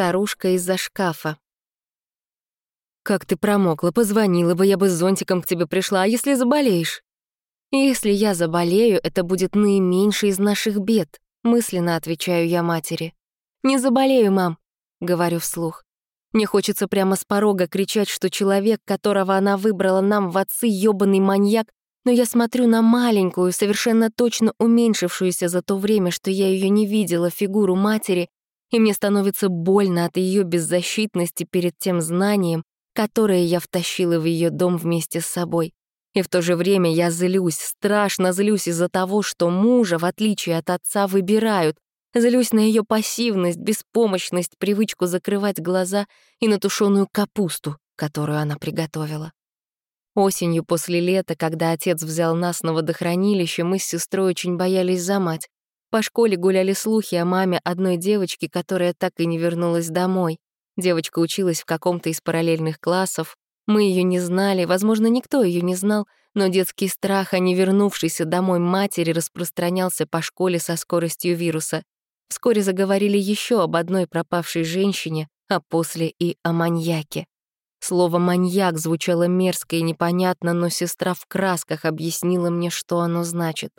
Старушка из-за шкафа. «Как ты промокла, позвонила бы, я бы с зонтиком к тебе пришла, а если заболеешь?» «Если я заболею, это будет наименьший из наших бед», — мысленно отвечаю я матери. «Не заболею, мам», — говорю вслух. Мне хочется прямо с порога кричать, что человек, которого она выбрала нам в отцы, ёбаный маньяк, но я смотрю на маленькую, совершенно точно уменьшившуюся за то время, что я ее не видела, фигуру матери, и мне становится больно от ее беззащитности перед тем знанием, которое я втащила в ее дом вместе с собой. И в то же время я злюсь, страшно злюсь из-за того, что мужа, в отличие от отца, выбирают. Злюсь на ее пассивность, беспомощность, привычку закрывать глаза и на тушеную капусту, которую она приготовила. Осенью после лета, когда отец взял нас на водохранилище, мы с сестрой очень боялись за мать. По школе гуляли слухи о маме одной девочки, которая так и не вернулась домой. Девочка училась в каком-то из параллельных классов. Мы ее не знали, возможно, никто ее не знал, но детский страх о невернувшейся домой матери распространялся по школе со скоростью вируса. Вскоре заговорили еще об одной пропавшей женщине, а после и о маньяке. Слово «маньяк» звучало мерзко и непонятно, но сестра в красках объяснила мне, что оно значит.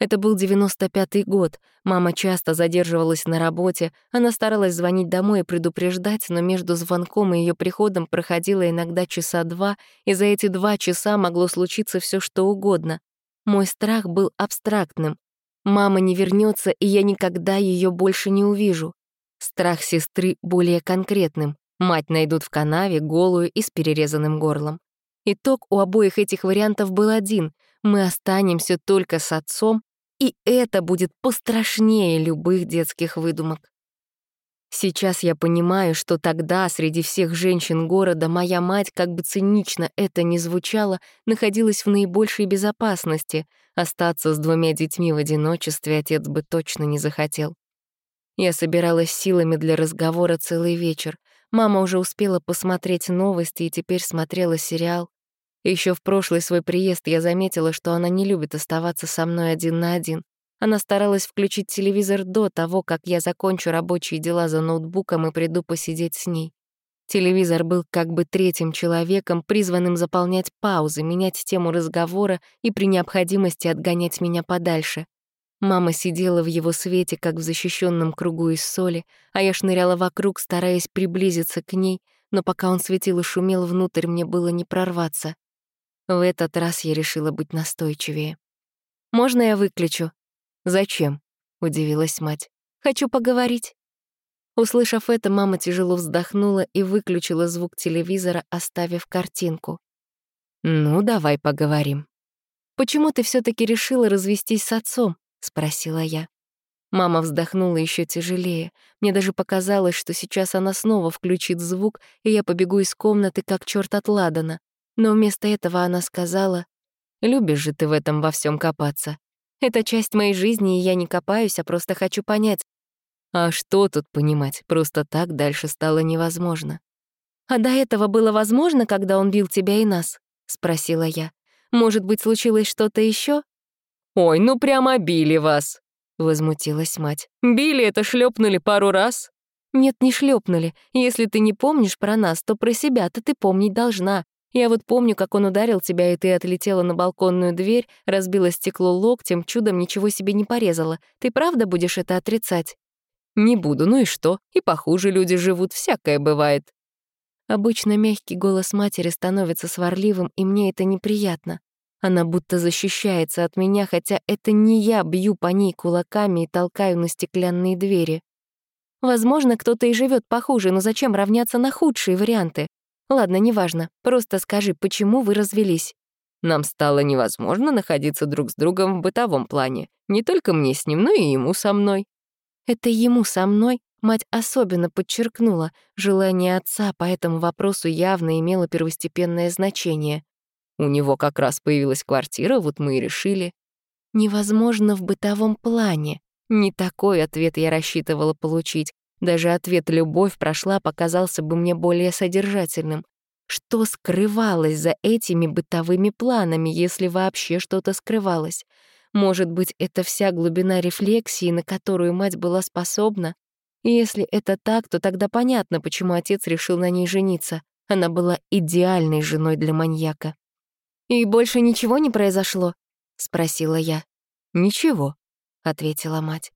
Это был 95-й год. Мама часто задерживалась на работе. Она старалась звонить домой и предупреждать, но между звонком и ее приходом проходило иногда часа два, и за эти два часа могло случиться все что угодно. Мой страх был абстрактным. Мама не вернется, и я никогда ее больше не увижу. Страх сестры более конкретным. Мать найдут в канаве, голую и с перерезанным горлом. Итог у обоих этих вариантов был один — мы останемся только с отцом, и это будет пострашнее любых детских выдумок. Сейчас я понимаю, что тогда среди всех женщин города моя мать, как бы цинично это ни звучало, находилась в наибольшей безопасности. Остаться с двумя детьми в одиночестве отец бы точно не захотел. Я собиралась силами для разговора целый вечер. Мама уже успела посмотреть новости и теперь смотрела сериал. Еще в прошлый свой приезд я заметила, что она не любит оставаться со мной один на один. Она старалась включить телевизор до того, как я закончу рабочие дела за ноутбуком и приду посидеть с ней. Телевизор был как бы третьим человеком, призванным заполнять паузы, менять тему разговора и при необходимости отгонять меня подальше. Мама сидела в его свете, как в защищенном кругу из соли, а я шныряла вокруг, стараясь приблизиться к ней, но пока он светил и шумел внутрь, мне было не прорваться. В этот раз я решила быть настойчивее. «Можно я выключу?» «Зачем?» — удивилась мать. «Хочу поговорить». Услышав это, мама тяжело вздохнула и выключила звук телевизора, оставив картинку. «Ну, давай поговорим». «Почему ты все таки решила развестись с отцом?» — спросила я. Мама вздохнула еще тяжелее. Мне даже показалось, что сейчас она снова включит звук, и я побегу из комнаты, как черт от Ладана. Но вместо этого она сказала, «Любишь же ты в этом во всем копаться. Это часть моей жизни, и я не копаюсь, а просто хочу понять». А что тут понимать? Просто так дальше стало невозможно. «А до этого было возможно, когда он бил тебя и нас?» — спросила я. «Может быть, случилось что-то еще? «Ой, ну прямо били вас!» — возмутилась мать. «Били это шлепнули пару раз?» «Нет, не шлепнули. Если ты не помнишь про нас, то про себя-то ты помнить должна. Я вот помню, как он ударил тебя, и ты отлетела на балконную дверь, разбила стекло локтем, чудом ничего себе не порезала. Ты правда будешь это отрицать? Не буду, ну и что? И похуже люди живут, всякое бывает. Обычно мягкий голос матери становится сварливым, и мне это неприятно. Она будто защищается от меня, хотя это не я бью по ней кулаками и толкаю на стеклянные двери. Возможно, кто-то и живет похуже, но зачем равняться на худшие варианты? Ладно, неважно. Просто скажи, почему вы развелись? Нам стало невозможно находиться друг с другом в бытовом плане. Не только мне с ним, но и ему со мной. Это ему со мной мать особенно подчеркнула. Желание отца по этому вопросу явно имело первостепенное значение. У него как раз появилась квартира, вот мы и решили. Невозможно в бытовом плане. Не такой ответ я рассчитывала получить. Даже ответ «любовь прошла» показался бы мне более содержательным. Что скрывалось за этими бытовыми планами, если вообще что-то скрывалось? Может быть, это вся глубина рефлексии, на которую мать была способна? Если это так, то тогда понятно, почему отец решил на ней жениться. Она была идеальной женой для маньяка. «И больше ничего не произошло?» — спросила я. «Ничего», — ответила мать.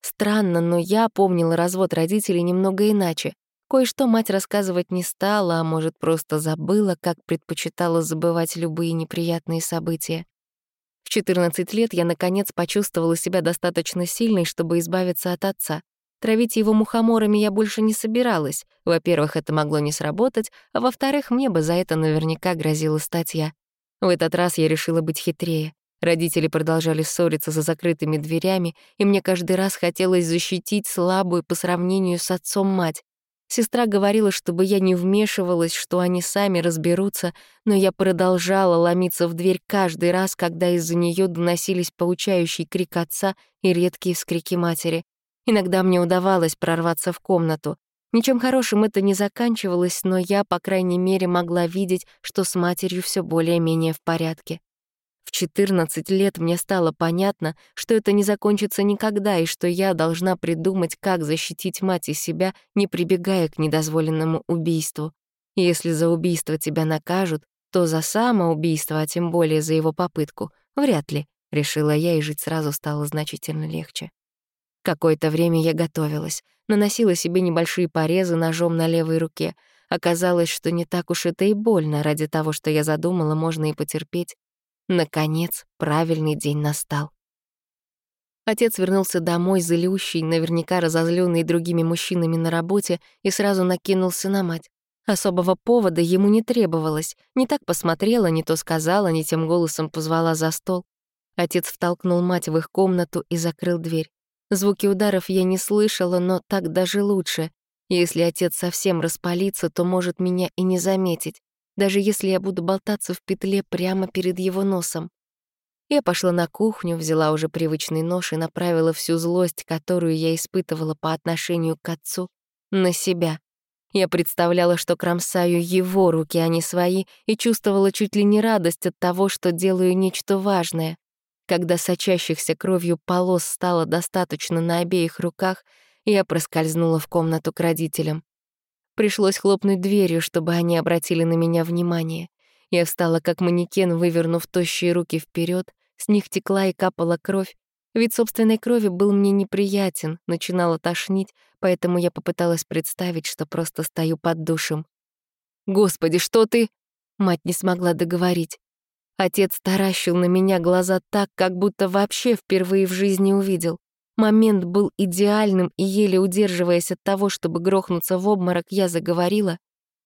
Странно, но я помнила развод родителей немного иначе. Кое-что мать рассказывать не стала, а может, просто забыла, как предпочитала забывать любые неприятные события. В 14 лет я, наконец, почувствовала себя достаточно сильной, чтобы избавиться от отца. Травить его мухоморами я больше не собиралась. Во-первых, это могло не сработать, а во-вторых, мне бы за это наверняка грозила статья. В этот раз я решила быть хитрее. Родители продолжали ссориться за закрытыми дверями, и мне каждый раз хотелось защитить слабую по сравнению с отцом мать. Сестра говорила, чтобы я не вмешивалась, что они сами разберутся, но я продолжала ломиться в дверь каждый раз, когда из-за нее доносились поучающий крик отца и редкие вскрики матери. Иногда мне удавалось прорваться в комнату. Ничем хорошим это не заканчивалось, но я, по крайней мере, могла видеть, что с матерью все более-менее в порядке. В 14 лет мне стало понятно, что это не закончится никогда и что я должна придумать, как защитить мать и себя, не прибегая к недозволенному убийству. Если за убийство тебя накажут, то за самоубийство, а тем более за его попытку, вряд ли, — решила я, и жить сразу стало значительно легче. Какое-то время я готовилась, наносила себе небольшие порезы ножом на левой руке. Оказалось, что не так уж это и больно, ради того, что я задумала, можно и потерпеть. Наконец, правильный день настал. Отец вернулся домой, злющий, наверняка разозлённый другими мужчинами на работе, и сразу накинулся на мать. Особого повода ему не требовалось. Не так посмотрела, не то сказала, не тем голосом позвала за стол. Отец втолкнул мать в их комнату и закрыл дверь. Звуки ударов я не слышала, но так даже лучше. Если отец совсем распалится, то может меня и не заметить, даже если я буду болтаться в петле прямо перед его носом. Я пошла на кухню, взяла уже привычный нож и направила всю злость, которую я испытывала по отношению к отцу, на себя. Я представляла, что кромсаю его руки, а не свои, и чувствовала чуть ли не радость от того, что делаю нечто важное. Когда сочащихся кровью полос стало достаточно на обеих руках, я проскользнула в комнату к родителям. Пришлось хлопнуть дверью, чтобы они обратили на меня внимание. Я встала как манекен, вывернув тощие руки вперед, с них текла и капала кровь. Вид собственной крови был мне неприятен, начинала тошнить, поэтому я попыталась представить, что просто стою под душем. «Господи, что ты...» Мать не смогла договорить. Отец таращил на меня глаза так, как будто вообще впервые в жизни увидел. Момент был идеальным, и еле удерживаясь от того, чтобы грохнуться в обморок, я заговорила.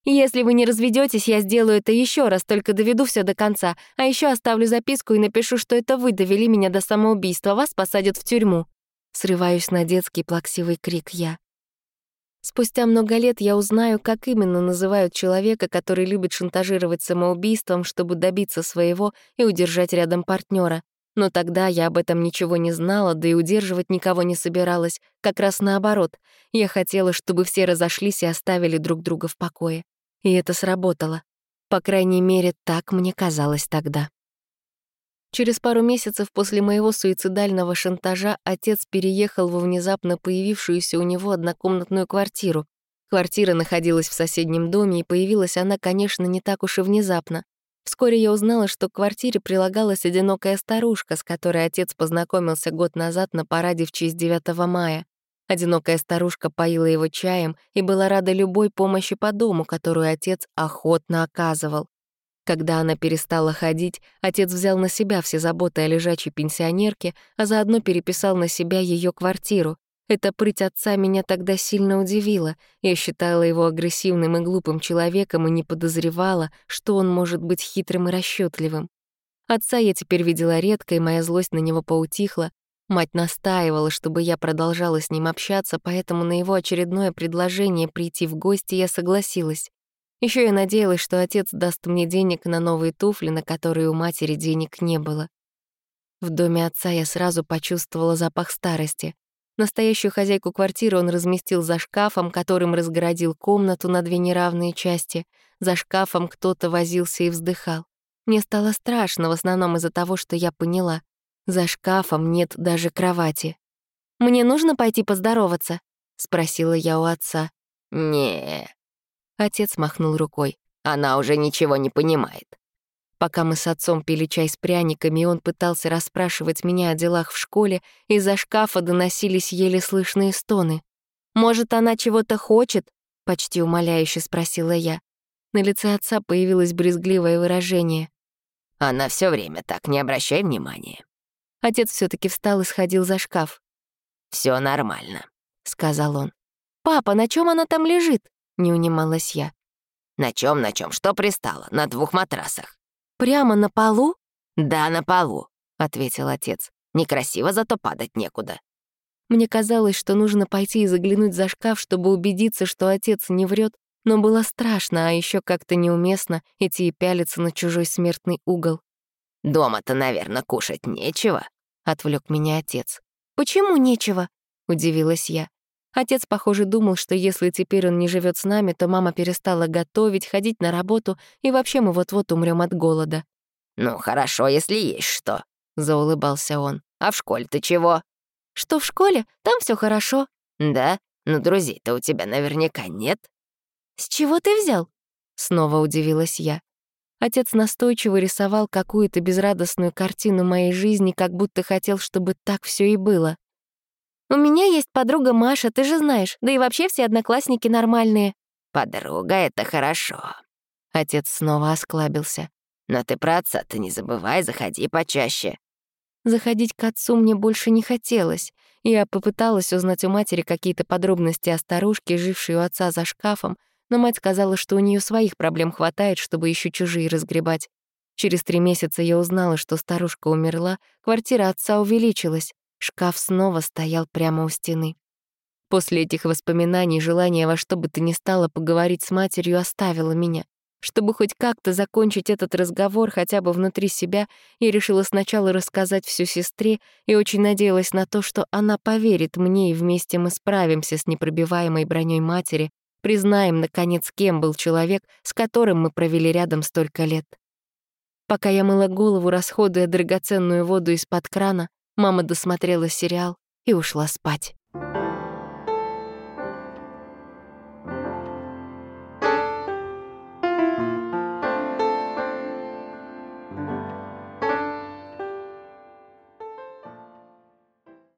«Если вы не разведетесь, я сделаю это еще раз, только доведу все до конца, а еще оставлю записку и напишу, что это вы довели меня до самоубийства, вас посадят в тюрьму». Срываюсь на детский плаксивый крик я. Спустя много лет я узнаю, как именно называют человека, который любит шантажировать самоубийством, чтобы добиться своего и удержать рядом партнера. Но тогда я об этом ничего не знала, да и удерживать никого не собиралась. Как раз наоборот. Я хотела, чтобы все разошлись и оставили друг друга в покое. И это сработало. По крайней мере, так мне казалось тогда. Через пару месяцев после моего суицидального шантажа отец переехал во внезапно появившуюся у него однокомнатную квартиру. Квартира находилась в соседнем доме, и появилась она, конечно, не так уж и внезапно. Вскоре я узнала, что к квартире прилагалась одинокая старушка, с которой отец познакомился год назад на параде в честь 9 мая. Одинокая старушка поила его чаем и была рада любой помощи по дому, которую отец охотно оказывал. Когда она перестала ходить, отец взял на себя все заботы о лежачей пенсионерке, а заодно переписал на себя ее квартиру. Эта прыть отца меня тогда сильно удивила. Я считала его агрессивным и глупым человеком и не подозревала, что он может быть хитрым и расчетливым. Отца я теперь видела редко, и моя злость на него поутихла. Мать настаивала, чтобы я продолжала с ним общаться, поэтому на его очередное предложение прийти в гости я согласилась. Еще я надеялась, что отец даст мне денег на новые туфли, на которые у матери денег не было. В доме отца я сразу почувствовала запах старости. Настоящую хозяйку квартиры он разместил за шкафом, которым разгородил комнату на две неравные части. За шкафом кто-то возился и вздыхал. Мне стало страшно, в основном из-за того, что я поняла. За шкафом нет даже кровати. «Мне нужно пойти поздороваться?» — спросила я у отца. не Отец махнул рукой. она уже ничего не понимает. Пока мы с отцом пили чай с пряниками, он пытался расспрашивать меня о делах в школе, из-за шкафа доносились еле слышные стоны. «Может, она чего-то хочет?» — почти умоляюще спросила я. На лице отца появилось брезгливое выражение. Она все время так, не обращай внимания. Отец все таки встал и сходил за шкаф. Все нормально», — сказал он. «Папа, на чем она там лежит?» — не унималась я. «На чем, на чем? Что пристало? На двух матрасах». «Прямо на полу?» «Да, на полу», — ответил отец. «Некрасиво, зато падать некуда». Мне казалось, что нужно пойти и заглянуть за шкаф, чтобы убедиться, что отец не врет, но было страшно, а еще как-то неуместно идти и пялиться на чужой смертный угол. «Дома-то, наверное, кушать нечего», — отвлек меня отец. «Почему нечего?» — удивилась я. Отец, похоже, думал, что если теперь он не живет с нами, то мама перестала готовить, ходить на работу, и вообще мы вот-вот умрем от голода. «Ну, хорошо, если есть что», — заулыбался он. «А в школе-то чего?» «Что в школе? Там все хорошо». «Да? Ну, друзей-то у тебя наверняка нет». «С чего ты взял?» — снова удивилась я. Отец настойчиво рисовал какую-то безрадостную картину моей жизни, как будто хотел, чтобы так все и было. «У меня есть подруга Маша, ты же знаешь, да и вообще все одноклассники нормальные». «Подруга — это хорошо». Отец снова осклабился. «Но ты про отца-то не забывай, заходи почаще». Заходить к отцу мне больше не хотелось. Я попыталась узнать у матери какие-то подробности о старушке, жившей у отца за шкафом, но мать сказала, что у нее своих проблем хватает, чтобы еще чужие разгребать. Через три месяца я узнала, что старушка умерла, квартира отца увеличилась, шкаф снова стоял прямо у стены. После этих воспоминаний желание во что бы то ни стало поговорить с матерью оставило меня. Чтобы хоть как-то закончить этот разговор хотя бы внутри себя, я решила сначала рассказать всю сестре и очень надеялась на то, что она поверит мне, и вместе мы справимся с непробиваемой броней матери, признаем, наконец, кем был человек, с которым мы провели рядом столько лет. Пока я мыла голову, расходуя драгоценную воду из-под крана, мама досмотрела сериал и ушла спать.